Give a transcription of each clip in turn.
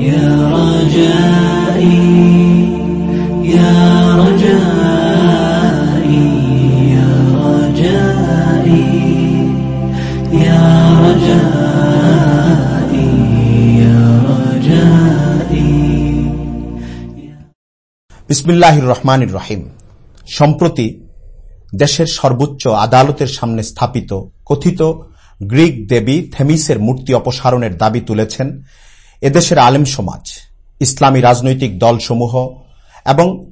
يا رجائي يا رجائي يا رجائي يا رجائي يا رجائي বিসমিল্লাহির রহমানির রহিম সম্প্রতি দেশের সর্বোচ্চ আদালতের সামনে স্থাপিত কথিত গ্রিক দেবী থেমিসের মূর্তি অপসারণের দাবি তুলেছেন এদেশের আলেম সমাজ, ইসলামী রাজনৈতিক দলসমূহ এবং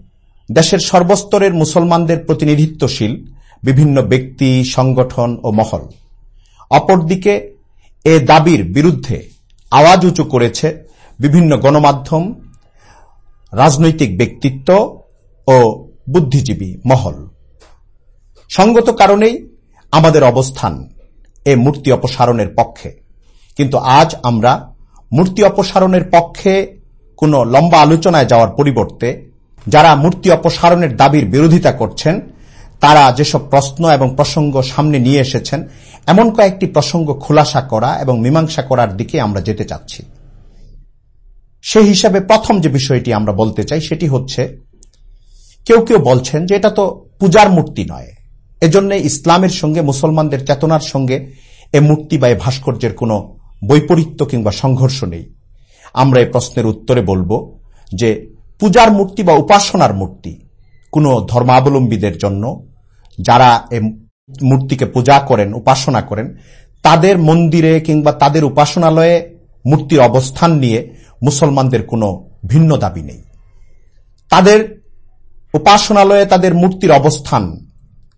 দেশের সর্বস্তরের মুসলমানদের প্রতিনিধিত্বশীল বিভিন্ন ব্যক্তি, সংগঠন ও মহল। অপরদিকে, এ দাবির বিরুদ্ধে আওয়াজ উঁচু করেছে বিভিন্ন গণমাধ্যম, রাজনৈতিক ব্যক্তিত্ব ও বুদ্ধিজীবী মহল। সঙ্গত কারণেই আমাদের অবস্থান এ মূর্তি অপসারণের পক্ষে। কিন্তু আজ আমরা মূর্তি অপসারণের পক্ষে কোনো লম্বা আলোচনায় যাওয়ার পরিবর্তে, যারা মূর্তি অপসারণের দাবির বিরোধিতা করছেন, তারা যেসব প্রশ্ন এবং প্রসঙ্গ সামনে নিয়ে এসেছেন, এমন কয়েকটি প্রসঙ্গ খোলাসা করা এবং মীমাংসা করার দিকে আমরা যেতে চাচ্ছি। সেই হিসাবে প্রথম যে বিষয়টি আমরা বলতে চাই, সেটি হচ্ছে, কেউ কেউ বলছেন যে এটা তো পূজার মূর্তি নয়। এজন্য ইসলামের সঙ্গে মুসলমানদের চেতনার সঙ্গে এ মূর্তি বা এ ভাস্কর্যের কোনো বৈপরীত্য কিংবা সংঘর্ষ নেই। আমরা এই প্রশ্নের উত্তরে বলব যে পূজার মূর্তি বা উপাসনার মূর্তি কোনো ধর্মাবলম্বীদের জন্য, যারা এ মূর্তিকে পূজা করেন, উপাসনা করেন, তাদের মন্দিরে কিংবা তাদের উপাসনালয়ে মূর্তির অবস্থান নিয়ে মুসলমানদের কোনো ভিন্ন দাবি নেই। তাদের উপাসনালয়ে তাদের মূর্তির অবস্থান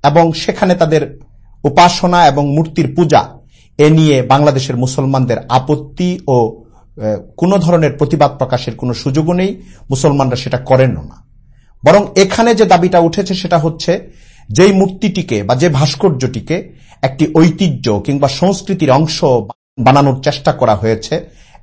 এবং সেখানে তাদের উপাসনা এবং মূর্তির পূজা এ নিয়ে বাংলাদেশের মুসলমানদের আপত্তি ও কোনো ধরনের প্রতিবাদ প্রকাশের কোনো সুযোগও নেই, মুসলমানরা সেটা করেন না। বরং এখানে যে দাবিটা উঠেছে সেটা হচ্ছে, যেই মূর্তিটিকে বা যে ভাস্কর্যটিকে একটি ঐতিহ্য কিংবা সংস্কৃতির অংশ বানানোর চেষ্টা করা হয়েছে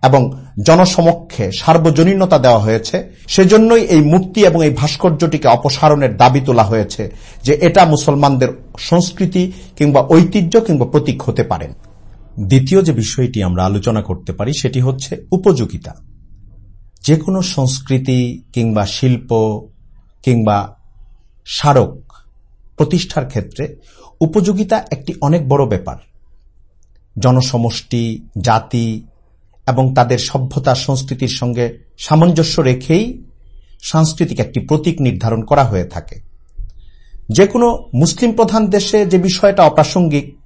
এবং জনসমক্ষে সার্বজনীনতা দেওয়া হয়েছে, সেজন্যই এই মূর্তি এবং এই ভাস্কর্যটিকে অপসারণের দাবি তোলা হয়েছে যে এটা মুসলমানদের সংস্কৃতি কিংবা ঐতিহ্য কিংবা প্রতীক হতে পারেন দ্বিতীয় যে বিষয়টি আমরা আলোচনা করতে পারি সেটি হচ্ছে উপযোগিতা। যে কোনো সংস্কৃতি কিংবা শিল্প কিংবা স্মারক প্রতিষ্ঠার ক্ষেত্রে উপযোগিতা একটি অনেক বড় ব্যাপার। জনসমষ্টি, জাতি এবং তাদের সভ্যতা সংস্কৃতির সঙ্গে সামঞ্জস্য রেখেই সাংস্কৃতিক একটি প্রতীক নির্ধারণ করা হয়ে থাকে। যে কোনো মুসলিম প্রধান দেশে যে বিষয়টা অপ্রাসঙ্গিক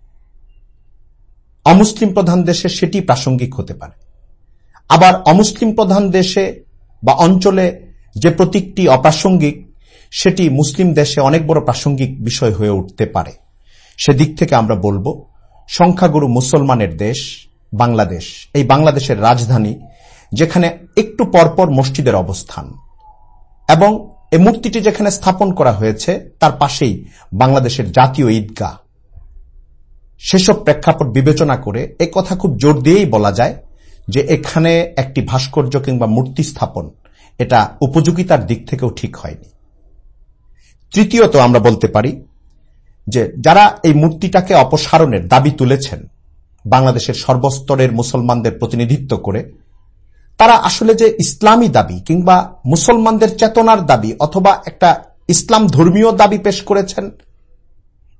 অমুসলিম প্রধান দেশে সেটি প্রাসঙ্গিক হতে পারে। আবার অমুসলিম প্রধান দেশে বা অঞ্চলে যে প্রতীকটি অপ্রাসঙ্গিক, সেটি মুসলিম দেশে অনেক বড় প্রাসঙ্গিক বিষয় হয়ে উঠতে পারে। সেদিক থেকে আমরা বলব, সংখ্যাগুরু মুসলমানের দেশ, বাংলাদেশ। এই বাংলাদেশের রাজধানী, যেখানে একটু পরপর মসজিদের অবস্থান। এবং এই মূর্তিটি যেখানে স্থাপন করা হয়েছে, তার পাশেই বাংলাদেশের জাতীয় ঈদগাহ। সেসব প্রেক্ষাপট বিবেচনা করে এ কথা খুব জোর দিয়েই বলা যায় যে এখানে একটি ভাস্কর্য কিংবা মূর্তি স্থাপন এটা উপযোগিতার দিক থেকেও ঠিক হয়নি। তৃতীয়ত আমরা বলতে পারি যে যারা এই মূর্তিটাকে অপসারণের দাবি তুলেছেন বাংলাদেশের সর্বস্তরের মুসলমানদের প্রতিনিধিত্ব করে, তারা আসলে যে ইসলামী দাবি কিংবা মুসলমানদের চেতনার দাবি অথবা একটা ইসলাম ধর্মীয় দাবি পেশ করেছেন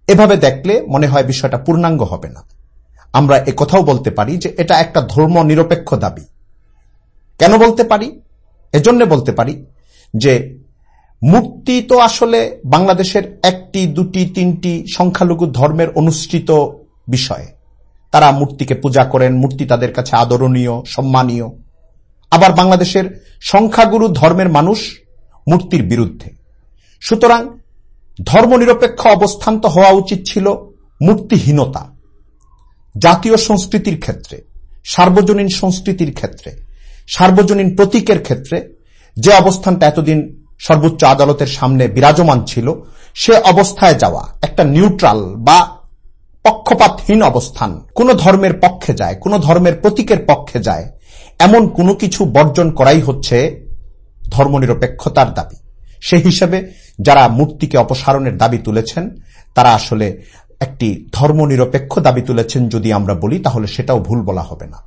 এভাবে দেখলে মনে হয় বিষয়টা পূর্ণাঙ্গ হবে না। আমরা কথাও বলতে পারি যে এটা একটা ধর্ম নিরপেক্ষ দাবি। কেন বলতে পারি? এজন্য বলতে পারি যে মূর্তি তো আসলে বাংলাদেশের একটি, দুটি, তিনটি সংখ্যালঘু ধর্মের অনুষ্ঠিত বিষয়। তারা মূর্তিকে পূজা করেন, মূর্তি তাদের কাছে আদরণীয়, সম্মানীয়। আবার বাংলাদেশের সংখ্যাগুরু ধর্মের মানুষ মূর্তির বিরুদ্ধে। সুতরাং ধর্মনিরপেক্ষ অবস্থান তো হওয়া উচিত ছিল মূর্তিহীনতা জাতীয় সংস্কৃতির ক্ষেত্রে, সার্বজনীন সংস্কৃতির ক্ষেত্রে, সার্বজনীন প্রতীকের ক্ষেত্রে যে অবস্থানটা এতদিন সর্বোচ্চ আদালতের সামনে বিরাজমান ছিল, সে অবস্থায় যাওয়া, একটা নিউট্রাল বা পক্ষপাতহীন অবস্থান, কোন ধর্মের পক্ষে যায়, কোন ধর্মের প্রতীকের পক্ষে যায়, এমন কোনো কিছু বর্জন করাই হচ্ছে ধর্মনিরপেক্ষতার দাবি। সেই হিসেবে যারা মূর্তিকে অপসারণের দাবি তুলেছেন, তারা আসলে একটি ধর্মনিরপেক্ষ দাবি তুলেছেন যদি আমরা বলি, তাহলে সেটাও ভুল বলা হবে না।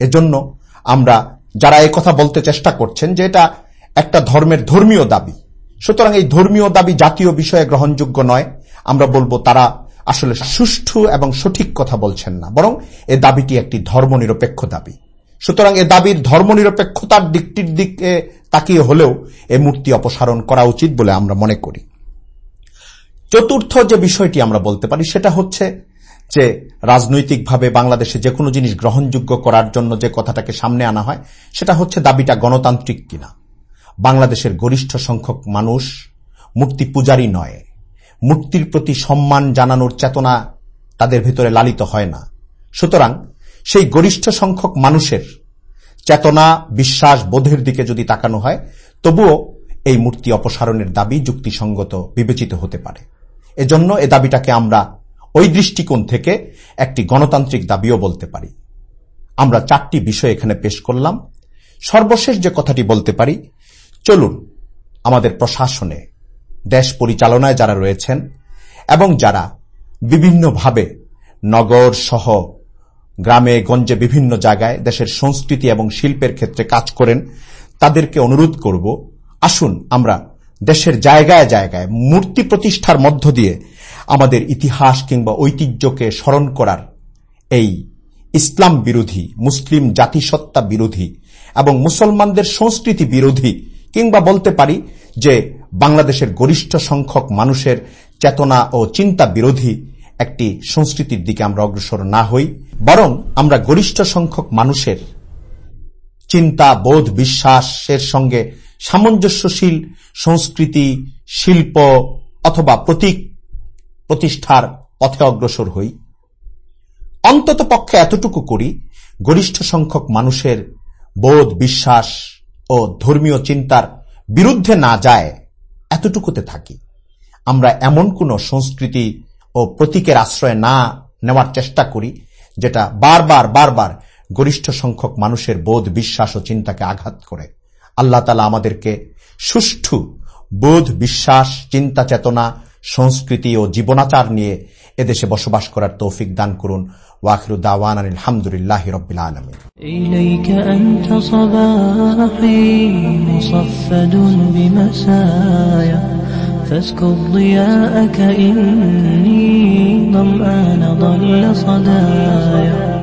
এজন্য আমরা যারা কথা বলতে চেষ্টা করছেন যে এটা একটা ধর্মের ধর্মীয় দাবি, সুতরাং এই ধর্মীয় দাবি জাতীয় বিষয়ে গ্রহণযোগ্য নয়। আমরা বলব তারা আসলে সুষ্ঠু এবং সঠিক কথা বলছেন না, বরং এ দাবিটি একটি ধর্মনিরপেক্ষ দাবি। সুতরাং এ দাবির ধর্মনিরপেক্ষতার দিকটির দিকে তাকিয়ে হলেও এ মূর্তি অপসারণ করা উচিত বলে আমরা মনে করি। চতুর্থ যে বিষয়টি আমরা বলতে পারি সেটা হচ্ছে যে রাজনৈতিকভাবে বাংলাদেশে যে কোনো জিনিস গ্রহণযোগ্য করার জন্য যে কথাটাকে সামনে আনা হয়, সেটা হচ্ছে দাবিটা গণতান্ত্রিক কিনা। বাংলাদেশের গরিষ্ঠ সংখ্যক মানুষ মূর্তি পূজারী নয়। মূর্তির প্রতি সম্মান জানানোর চেতনা তাদের ভেতরে লালিত হয় না। সুতরাং সেই গরিষ্ঠ সংখ্যক মানুষের চেতনা, বিশ্বাস, বোধের দিকে যদি তাকানো হয়, তবুও এই মূর্তি অপসারণের দাবি যুক্তিসঙ্গত বিবেচিত হতে পারে। এজন্য এ দাবিটাকে আমরা ওই দৃষ্টিকোণ থেকে একটি গণতান্ত্রিক দাবিও বলতে পারি। আমরা চারটি বিষয় এখানে পেশ করলাম। সর্বশেষ যে কথাটি বলতে পারি, চলুন আমাদের প্রশাসনে, দেশ পরিচালনায় যারা রয়েছেন এবং যারা বিভিন্নভাবে নগর সহ গ্রামে, গঞ্জে বিভিন্ন জায়গায় দেশের সংস্কৃতি এবং শিল্পের ক্ষেত্রে কাজ করেন। তাদেরকে অনুরোধ করব, আসুন আমরা দেশের জায়গায় জায়গায় মূর্তি প্রতিষ্ঠার মধ্য দিয়ে আমাদের ইতিহাস কিংবা ঐতিহ্যকে স্মরণ করার এই ইসলাম বিরোধী, মুসলিম জাতিসত্তা বিরোধী এবং মুসলমানদের সংস্কৃতি বিরোধী কিংবা বলতে পারি যে বাংলাদেশের গরিষ্ঠ সংখ্যক মানুষের চেতনা ও চিন্তা বিরোধী একটি সংস্কৃতির দিকে আমরা অগ্রসর না হই, বরং আমরা গরিষ্ঠ সংখ্যক মানুষের চিন্তা, বোধ, বিশ্বাসের সঙ্গে সামঞ্জস্যশীল সংস্কৃতি, শিল্প অথবা প্রতীক প্রতিষ্ঠার পথে অগ্রসর হই। অন্তত পক্ষে এতটুকু করি, গরিষ্ঠ সংখ্যক মানুষের বোধ, বিশ্বাস ও ধর্মীয় চিন্তার বিরুদ্ধে না যায়, এতটুকুতে থাকি। আমরা এমন কোন সংস্কৃতি ও প্রতীকের আশ্রয় না নেওয়ার চেষ্টা করি যেটা বারবার বারবার গরিষ্ঠ সংখ্যক মানুষের বোধ বিশ্বাস ও চিন্তাকে আঘাত করে আল্লাহ তালা আমাদেরকে সুষ্ঠু বোধ বিশ্বাস চিন্তা চেতনা সংস্কৃতি ও জীবনাচার নিয়ে এদেশে বসবাস করার তৌফিক দান করুন ওয়াখিরু দাওয়ান আলহামদুলিল্লাহ রবিল আলমিন إليك أنت صباحي مصفد بمسايا فاسكب ضياءك إني ظمآن ضل صدايا.